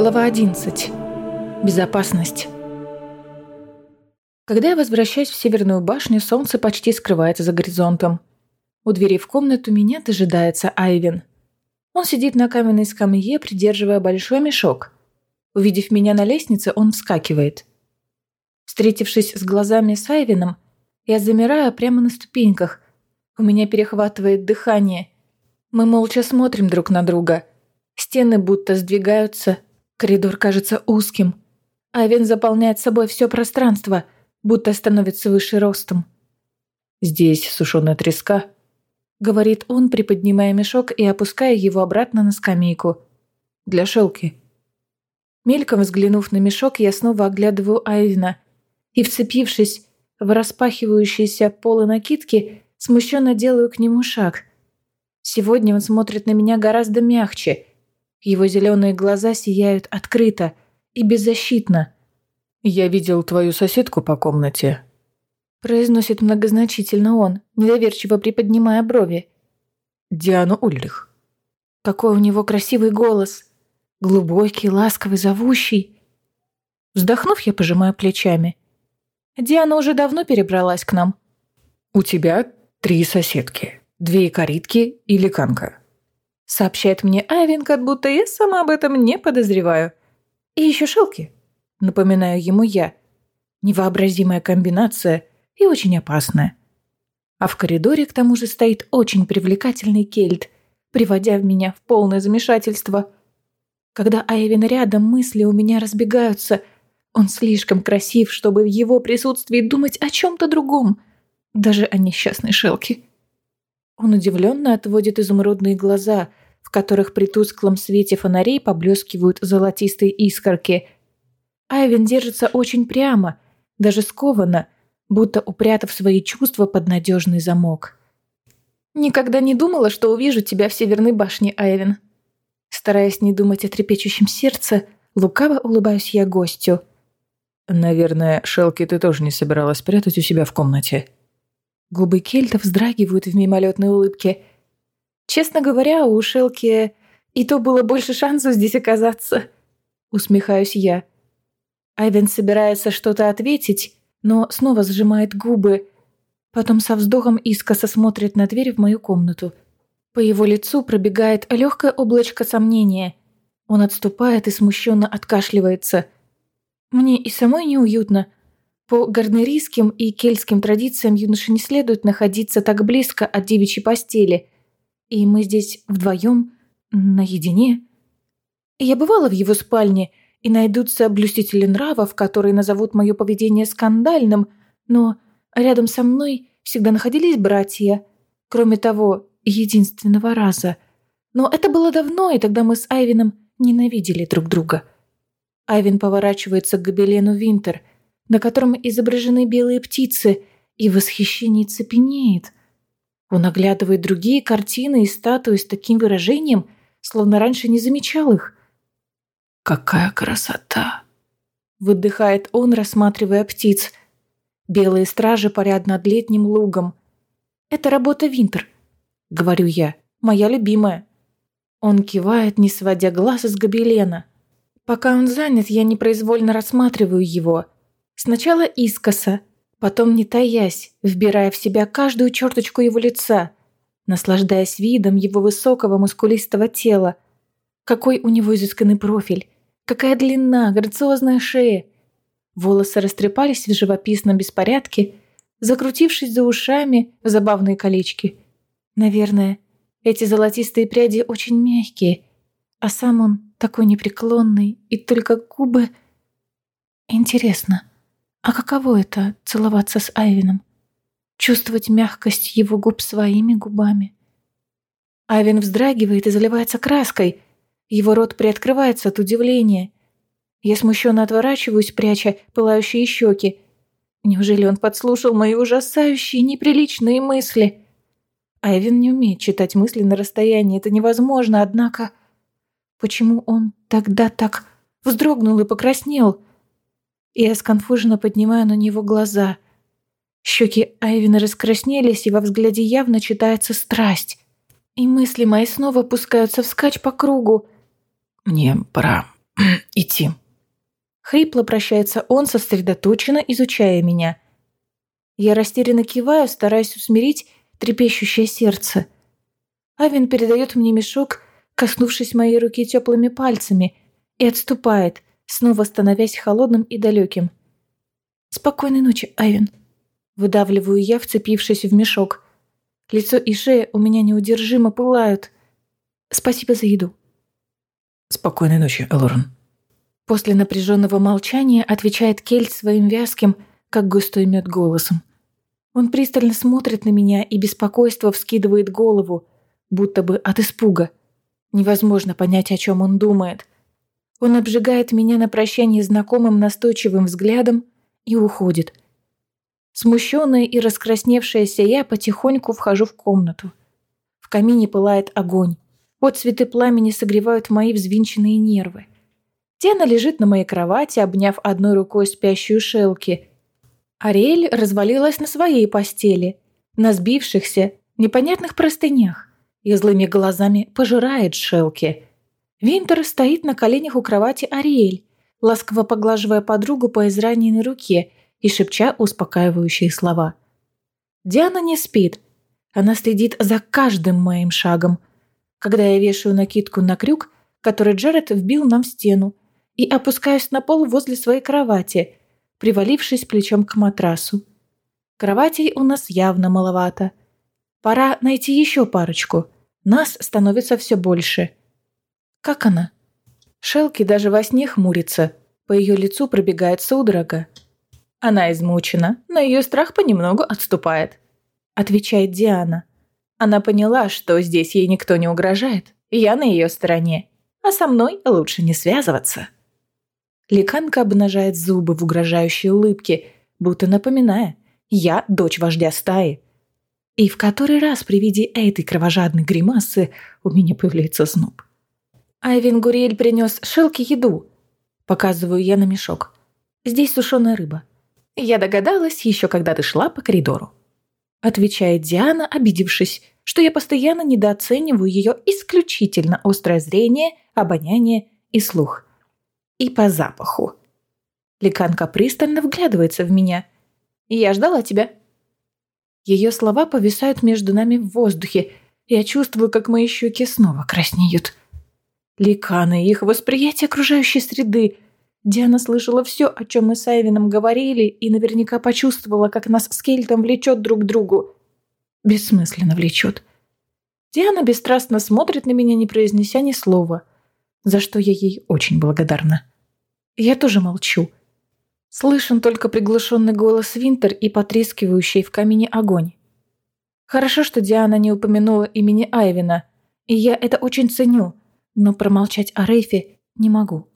Глава 11. Безопасность. Когда я возвращаюсь в Северную башню, солнце почти скрывается за горизонтом. У двери в комнату меня дожидается Айвен. Он сидит на каменной скамье, придерживая большой мешок. Увидев меня на лестнице, он вскакивает. Встретившись с глазами с Айвеном, я замираю прямо на ступеньках. У меня перехватывает дыхание. Мы молча смотрим друг на друга. Стены будто сдвигаются, коридор кажется узким. Айвен заполняет собой все пространство, будто становится выше ростом. «Здесь сушеная треска», — говорит он, приподнимая мешок и опуская его обратно на скамейку. «Для шелки». Мельком взглянув на мешок, я снова оглядываю Айвена и, вцепившись в распахивающиеся полы накидки, смущенно делаю к нему шаг. Сегодня он смотрит на меня гораздо мягче. Его зеленые глаза сияют открыто и беззащитно. «Я видел твою соседку по комнате», Произносит многозначительно он, недоверчиво приподнимая брови. Диана Ульрих. Какой у него красивый голос. Глубокий, ласковый, зовущий. Вздохнув, я пожимаю плечами. Диана уже давно перебралась к нам. «У тебя три соседки. Две икоритки и ликанка», — сообщает мне Айвин, как будто я сама об этом не подозреваю. «И еще шелки», — напоминаю ему я. Невообразимая комбинация и очень опасная. А в коридоре к тому же стоит очень привлекательный кельт, приводя меня в полное замешательство. Когда Айвин рядом, мысли у меня разбегаются. Он слишком красив, чтобы в его присутствии думать о чем-то другом, даже о несчастной Шелке. Он удивленно отводит изумрудные глаза, в которых при тусклом свете фонарей поблескивают золотистые искорки. Айвин держится очень прямо, даже скованно, будто упрятав свои чувства под надежный замок. «Никогда не думала, что увижу тебя в Северной башне, Айвен». Стараясь не думать о трепещущем сердце, лукаво улыбаюсь я гостю. «Наверное, Шелки ты тоже не собиралась прятать у себя в комнате». Губы Кельта вздрагивают в мимолетной улыбке. «Честно говоря, у Шелки и то было больше шансов здесь оказаться». Усмехаюсь я. Айвен собирается что-то ответить, но снова сжимает губы. Потом со вздохом искоса смотрит на дверь в мою комнату. По его лицу пробегает легкое облачко сомнения. Он отступает и смущенно откашливается. Мне и самой неуютно. По гарнерийским и кельтским традициям юноше не следует находиться так близко от девичьей постели. И мы здесь вдвоем, наедине. Я бывала в его спальне — и найдутся блюстители нравов, которые назовут мое поведение скандальным, но рядом со мной всегда находились братья. Кроме того, единственного раза. Но это было давно, и тогда мы с Айвином ненавидели друг друга. Айвин поворачивается к гобелену Винтер, на котором изображены белые птицы, и в восхищении цепенеет. Он оглядывает другие картины и статуи с таким выражением, словно раньше не замечал их. «Какая красота!» Выдыхает он, рассматривая птиц. Белые стражи парят над летним лугом. «Это работа Винтер», — говорю я, — «моя любимая». Он кивает, не сводя глаз из гобелена. Пока он занят, я непроизвольно рассматриваю его. Сначала искоса, потом не таясь, вбирая в себя каждую черточку его лица, наслаждаясь видом его высокого мускулистого тела. Какой у него изысканный профиль, Какая длина, грациозная шея. Волосы растрепались в живописном беспорядке, закрутившись за ушами в забавные колечки. Наверное, эти золотистые пряди очень мягкие, а сам он такой непреклонный, и только губы... Интересно, а каково это — целоваться с Айвином? Чувствовать мягкость его губ своими губами? Айвин вздрагивает и заливается краской — его рот приоткрывается от удивления. Я смущенно отворачиваюсь, пряча пылающие щеки. Неужели он подслушал мои ужасающие, неприличные мысли? Айвин не умеет читать мысли на расстоянии, это невозможно, однако... Почему он тогда так вздрогнул и покраснел? Я сконфуженно поднимаю на него глаза. Щеки Айвина раскраснелись, и во взгляде явно читается страсть. И мысли мои снова пускаются вскачь по кругу. «Мне пора идти. Хрипло прощается он, сосредоточенно изучая меня. Я растерянно киваю, стараясь усмирить трепещущее сердце. Авин передает мне мешок, коснувшись моей руки теплыми пальцами, и отступает, снова становясь холодным и далеким. «Спокойной ночи, Айвен», — выдавливаю я, вцепившись в мешок. Лицо и шея у меня неудержимо пылают. «Спасибо за еду». «Спокойной ночи, Элорен». После напряженного молчания отвечает Кельт своим вязким, как густой мед голосом. Он пристально смотрит на меня и беспокойство вскидывает голову, будто бы от испуга. Невозможно понять, о чем он думает. Он обжигает меня на прощание знакомым настойчивым взглядом и уходит. Смущенная и раскрасневшаяся я потихоньку вхожу в комнату. В камине пылает огонь. Вот цветы пламени согревают мои взвинченные нервы. Тена лежит на моей кровати, обняв одной рукой спящую Шелки. Ариэль развалилась на своей постели, на сбившихся, непонятных простынях, и злыми глазами пожирает Шелки. Винтер стоит на коленях у кровати Ариэль, ласково поглаживая подругу по израненной руке и шепча успокаивающие слова. Диана не спит. Она следит за каждым моим шагом. Когда я вешаю накидку на крюк, который Джаред вбил нам в стену, и опускаюсь на пол возле своей кровати, привалившись плечом к матрасу. Кроватей у нас явно маловато. Пора найти еще парочку. Нас становится все больше. Как она? Шелки даже во сне хмурится. По ее лицу пробегает судорога. Она измучена, но ее страх понемногу отступает. Отвечает Диана. Она поняла, что здесь ей никто не угрожает. Я на ее стороне. А со мной лучше не связываться. Ликанка обнажает зубы в угрожающей улыбке, будто напоминая «Я дочь вождя стаи». И в который раз при виде этой кровожадной гримасы у меня появляется зноб. Айвин Гуриэль принес Шелке еду. Показываю я на мешок. Здесь сушеная рыба. Я догадалась еще, когда ты шла по коридору. Отвечает Диана, обидевшись, что я постоянно недооцениваю ее исключительно острое зрение, обоняние и слух и по запаху. Ликанка пристально вглядывается в меня. «Я ждала тебя». Ее слова повисают между нами в воздухе. Я чувствую, как мои щеки снова краснеют. Ликаны их восприятие окружающей среды. Диана слышала все, о чем мы с Айвином говорили, и наверняка почувствовала, как нас с Кельтом влечет друг к другу. Бессмысленно влечет. Диана бесстрастно смотрит на меня, не произнеся ни слова, за что я ей очень благодарна. Я тоже молчу. Слышен только приглушенный голос Винтер и потрескивающий в камине огонь. Хорошо, что Диана не упомянула имени Айвина, и я это очень ценю, но промолчать о Рейфе не могу.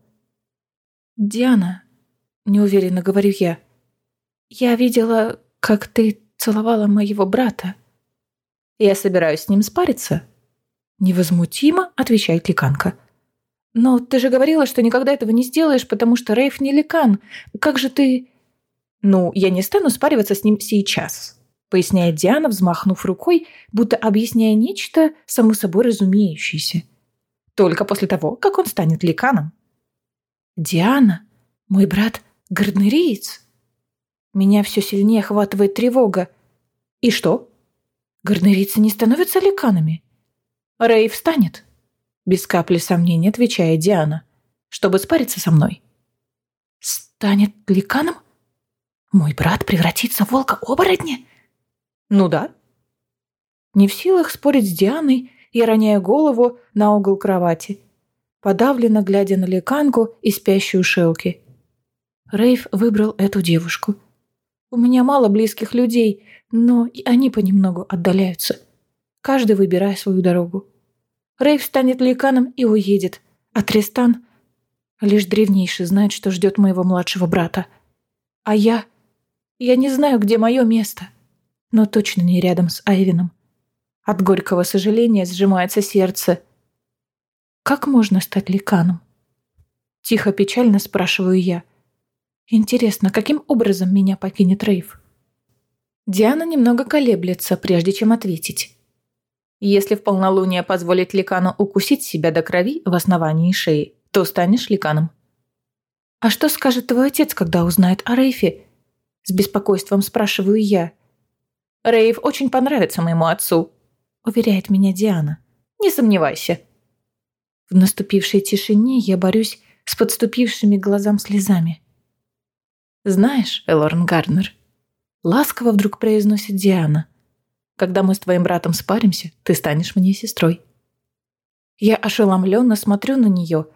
«Диана», — неуверенно говорю я, — «я видела, как ты целовала моего брата». «Я собираюсь с ним спариться», — невозмутимо отвечает Ликанка. «Но ты же говорила, что никогда этого не сделаешь, потому что Рейф не ликан. Как же ты...» «Ну, я не стану спариваться с ним сейчас», — поясняет Диана, взмахнув рукой, будто объясняя нечто само собой разумеющееся. «Только после того, как он станет ликаном». «Диана? Мой брат гарднериец?» Меня все сильнее охватывает тревога. «И что?» «Гарднерийцы не становятся ликанами?» «Рейв станет», без капли сомнений отвечает Диана. Чтобы спариться со мной. Станет ликаном? Мой брат превратится в волка-оборотня? Ну да. Не в силах спорить с Дианой, я роняю голову на угол кровати, подавленно глядя на ликанку и спящую Шелки. Рейв выбрал эту девушку. У меня мало близких людей, но и они понемногу отдаляются, каждый выбирая свою дорогу. Рейв станет ликаном и уедет, а Тристан... Лишь древнейший знает, что ждет моего младшего брата. А я... Я не знаю, где мое место, но точно не рядом с Айвином. От горького сожаления сжимается сердце. Как можно стать ликаном? Тихо-печально спрашиваю я. Интересно, каким образом меня покинет Рейв? Диана немного колеблется, прежде чем ответить. Если в полнолуние позволить ликану укусить себя до крови в основании шеи, то станешь ликаном. «А что скажет твой отец, когда узнает о Рейфе?» С беспокойством спрашиваю я. «Рейв очень понравится моему отцу», — уверяет меня Диана. «Не сомневайся». В наступившей тишине я борюсь с подступившими глазам слезами. «Знаешь, Элорн Гарднер», — ласково вдруг произносит Диана, «когда мы с твоим братом спаримся, ты станешь мне сестрой». Я ошеломленно смотрю на нее.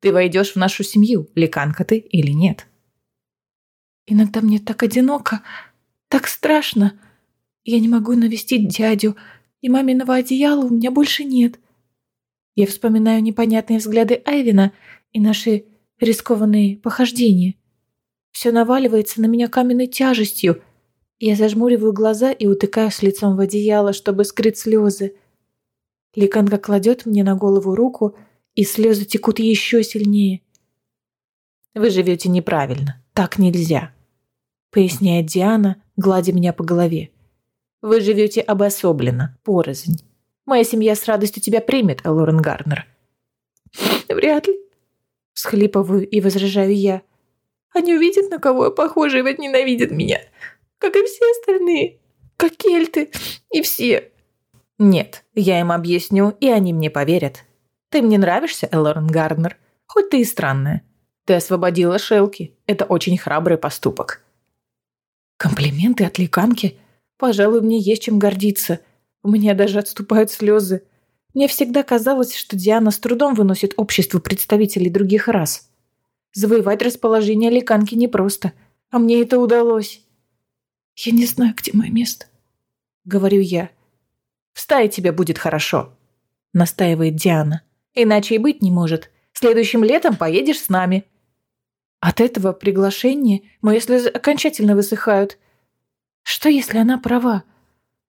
«Ты войдешь в нашу семью, леканка ты или нет?» «Иногда мне так одиноко, так страшно. Я не могу навестить дядю, и маминого одеяла у меня больше нет. Я вспоминаю непонятные взгляды Айвина и наши рискованные похождения. Все наваливается на меня каменной тяжестью. Я зажмуриваю глаза и утыкаюсь лицом в одеяло, чтобы скрыть слезы. Ликанка кладет мне на голову руку, и слезы текут еще сильнее. «Вы живете неправильно. Так нельзя», — поясняет Диана, гладя меня по голове. «Вы живете обособленно, порознь. Моя семья с радостью тебя примет, Лорен Гарнер». «Вряд ли», — всхлипываю и возражаю я. «Они увидят, на кого я похожа, и вот ненавидят меня, как и все остальные, как кельты и все». «Нет, я им объясню, и они мне поверят. Ты мне нравишься, Элорен Гарнер, хоть ты и странная. Ты освободила Шелки. Это очень храбрый поступок». Комплименты от ликанки? Пожалуй, мне есть чем гордиться. У меня даже отступают слезы. Мне всегда казалось, что Диана с трудом выносит общество представителей других рас. Завоевать расположение ликанки непросто, а мне это удалось. «Я не знаю, где мое место», — говорю я. «В стае тебе будет хорошо», — настаивает Диана. «Иначе и быть не может. Следующим летом поедешь с нами». От этого приглашения мои слезы окончательно высыхают. Что, если она права?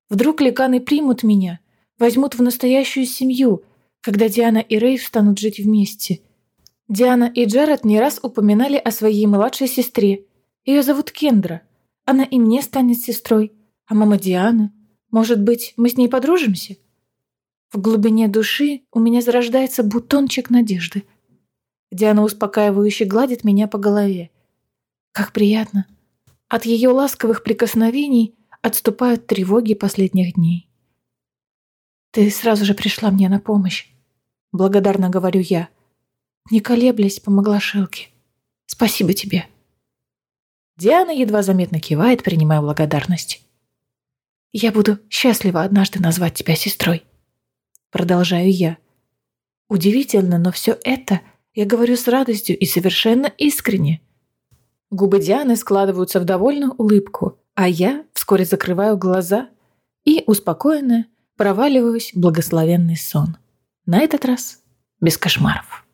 Вдруг ликаны примут меня, возьмут в настоящую семью, когда Диана и Рейв станут жить вместе. Диана и Джаред не раз упоминали о своей младшей сестре. Ее зовут Кендра. Она и мне станет сестрой. А мама Диана? Может быть, мы с ней подружимся? В глубине души у меня зарождается бутончик надежды. Диана успокаивающе гладит меня по голове. Как приятно. От ее ласковых прикосновений отступают тревоги последних дней. «Ты сразу же пришла мне на помощь», — благодарно говорю я. Не колеблясь, помогла Шелке. «Спасибо тебе». Диана едва заметно кивает, принимая благодарность. «Я буду счастлива однажды назвать тебя сестрой», — продолжаю я. Удивительно, но все это я говорю с радостью и совершенно искренне. Губы Дианы складываются в довольную улыбку, а я вскоре закрываю глаза и, успокоенная, проваливаюсь в благословенный сон. На этот раз без кошмаров.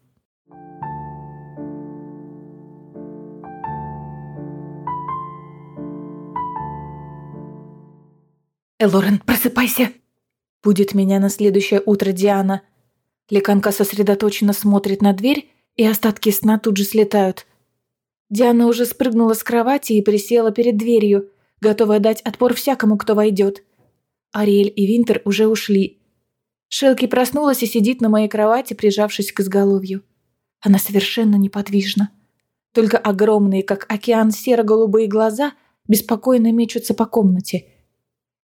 «Элорен, просыпайся!» Будет меня на следующее утро Диана. Леканка сосредоточенно смотрит на дверь, и остатки сна тут же слетают. Диана уже спрыгнула с кровати и присела перед дверью – готовая дать отпор всякому, кто войдет. Ариэль и Винтер уже ушли. Шелки проснулась и сидит на моей кровати, прижавшись к изголовью. Она совершенно неподвижна. Только огромные, как океан, серо-голубые глаза беспокойно мечутся по комнате.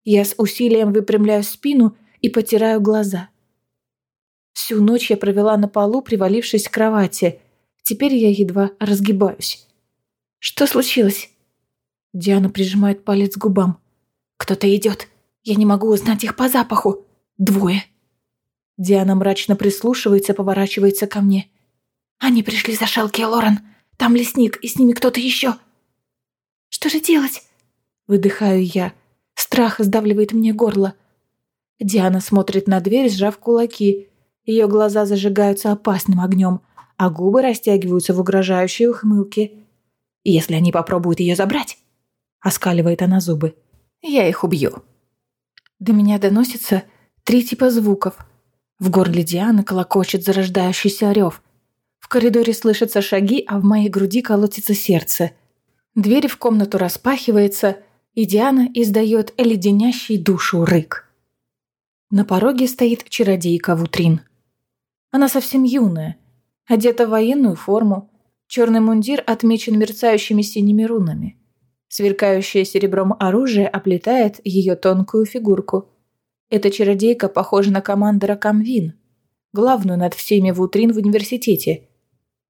Я с усилием выпрямляю спину и потираю глаза. Всю ночь я провела на полу, привалившись к кровати. Теперь я едва разгибаюсь. Что случилось? Диана прижимает палец к губам. «Кто-то идет. Я не могу узнать их по запаху. Двое». Диана мрачно прислушивается, поворачивается ко мне. «Они пришли за Шелки Лорен. Там лесник, и с ними кто-то еще». «Что же делать?» Выдыхаю я. Страх сдавливает мне горло. Диана смотрит на дверь, сжав кулаки. Ее глаза зажигаются опасным огнем, а губы растягиваются в угрожающей ухмылке. «Если они попробуют ее забрать, Оскаливает она зубы. Я их убью. До меня доносится три типа звуков. В горле Дианы колокочет зарождающийся рев. В коридоре слышатся шаги, а в моей груди колотится сердце. Дверь в комнату распахивается, и Диана издает леденящий душу рык. На пороге стоит чародейка Вутрин. Она совсем юная, одета в военную форму, Черный мундир отмечен мерцающими синими рунами. Сверкающее серебром оружие оплетает ее тонкую фигурку. Эта чародейка похожа на командора Камвин, главную над всеми вутрин в университете.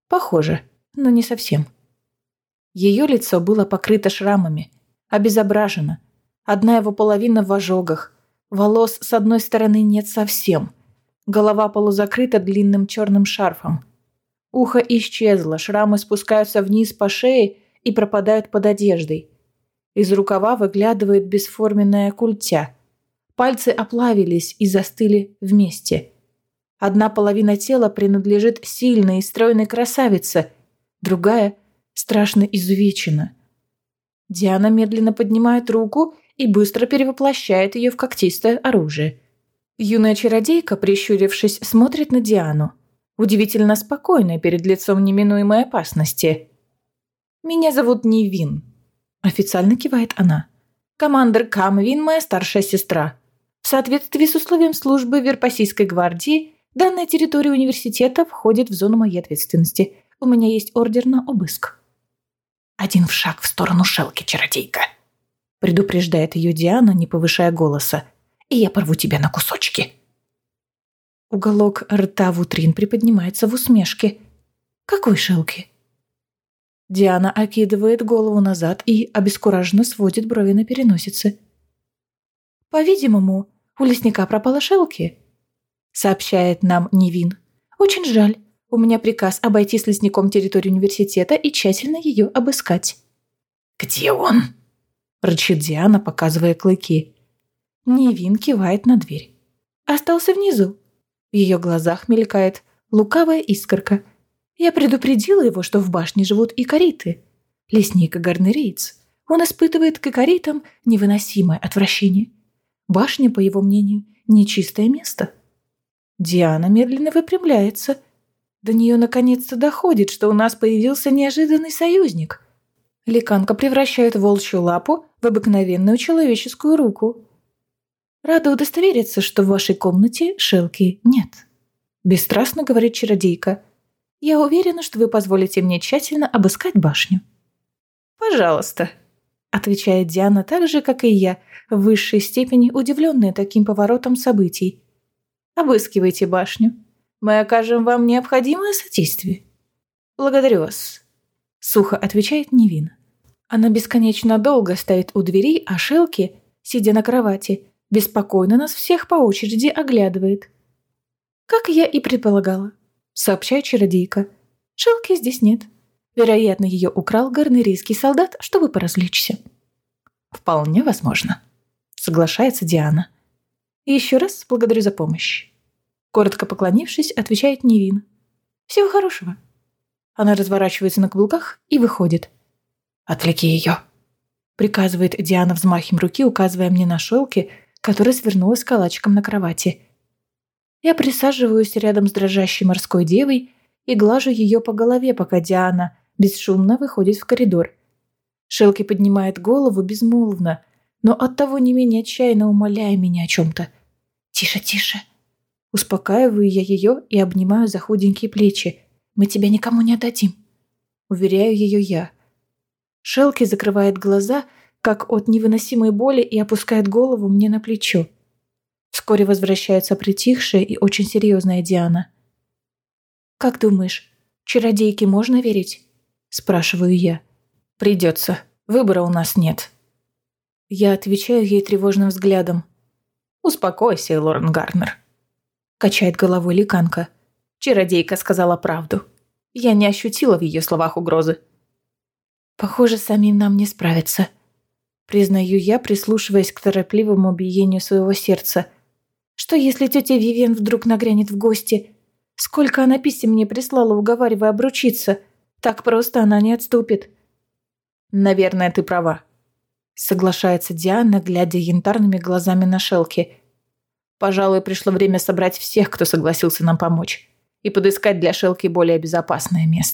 Похоже, но не совсем. Ее лицо было покрыто шрамами, обезображено. Одна его половина в ожогах. Волос с одной стороны нет совсем. Голова полузакрыта длинным черным шарфом. Ухо исчезло, шрамы спускаются вниз по шее и пропадают под одеждой. Из рукава выглядывает бесформенная культя. Пальцы оплавились и застыли вместе. Одна половина тела принадлежит сильной и стройной красавице, другая страшно изувечена. Диана медленно поднимает руку и быстро перевоплощает ее в когтистое оружие. Юная чародейка, прищурившись, смотрит на Диану. Удивительно спокойная перед лицом неминуемой опасности. «Меня зовут Невин», – официально кивает она. «Командор Камвин – моя старшая сестра. В соответствии с условием службы Верпасийской гвардии, данная территория университета входит в зону моей ответственности. У меня есть ордер на обыск». «Один в шаг в сторону Шелки, чародейка», – предупреждает ее Диана, не повышая голоса. «И я порву тебя на кусочки». Уголок рта Вутрин приподнимается в усмешке. «Какой Шелки?» Диана окидывает голову назад и обескураженно сводит брови на переносице. «По-видимому, у лесника пропала Шелки», — сообщает нам Невин. «Очень жаль. У меня приказ обойти с лесником территорию университета и тщательно ее обыскать». «Где он?» – рычит Диана, показывая клыки. Невин кивает на дверь. «Остался внизу». В ее глазах мелькает лукавая искорка. Я предупредила его, что в башне живут икариты. Лесник гарнериец. Он испытывает к икаритам невыносимое отвращение. Башня, по его мнению, нечистое место. Диана медленно выпрямляется – до нее наконец-то доходит, что у нас появился неожиданный союзник. Ликанка превращает волчью лапу в обыкновенную человеческую руку. Рада удостовериться, что в вашей комнате шелки нет. Бесстрастно говорит чародейка. Я уверена, что вы позволите мне тщательно обыскать башню. Пожалуйста, отвечает Диана так же, как и я, в высшей степени удивленная таким поворотом событий. Обыскивайте башню. Мы окажем вам необходимое содействие». «Благодарю вас», — сухо отвечает Невин. Она бесконечно долго стоит у двери, а Шелки, сидя на кровати, беспокойно нас всех по очереди оглядывает. «Как я и предполагала», — сообщает чародейка. «Шелки здесь нет. Вероятно, ее украл гарнерийский солдат, чтобы поразвлечься». «Вполне возможно», — соглашается Диана. «Еще раз благодарю за помощь». Коротко поклонившись, отвечает Невин. «Всего хорошего». Она разворачивается на каблуках и выходит. «Отвлеки ее», — приказывает Диана взмахом руки, указывая мне на шелки, которая свернулась калачиком на кровати. Я присаживаюсь рядом с дрожащей морской девой и глажу ее по голове, пока Диана бесшумно выходит в коридор. Шелки поднимает голову безмолвно, но оттого не менее отчаянно умоляя меня о чем-то. «Тише, тише!» Успокаиваю я ее и обнимаю за худенькие плечи. «Мы тебя никому не отдадим», — уверяю ее я. Шелки закрывает глаза, как от невыносимой боли, и опускает голову мне на плечо. Вскоре возвращается притихшая и очень серьезная Диана. «Как думаешь, чародейке можно верить?» – спрашиваю я. «Придется. Выбора у нас нет». Я отвечаю ей тревожным взглядом. «Успокойся, Лорен Гарнер». – качает головой ликанка. Чародейка сказала правду. Я не ощутила в ее словах угрозы. «Похоже, самим нам не справиться», – признаю я, прислушиваясь к торопливому биению своего сердца. «Что, если тетя Вивиан вдруг нагрянет в гости? Сколько она писем мне прислала, уговаривая обручиться? Так просто она не отступит». «Наверное, ты права», – соглашается Диана, глядя янтарными глазами на Шелки – Пожалуй, пришло время собрать всех, кто согласился нам помочь, и подыскать для Шелки более безопасное место.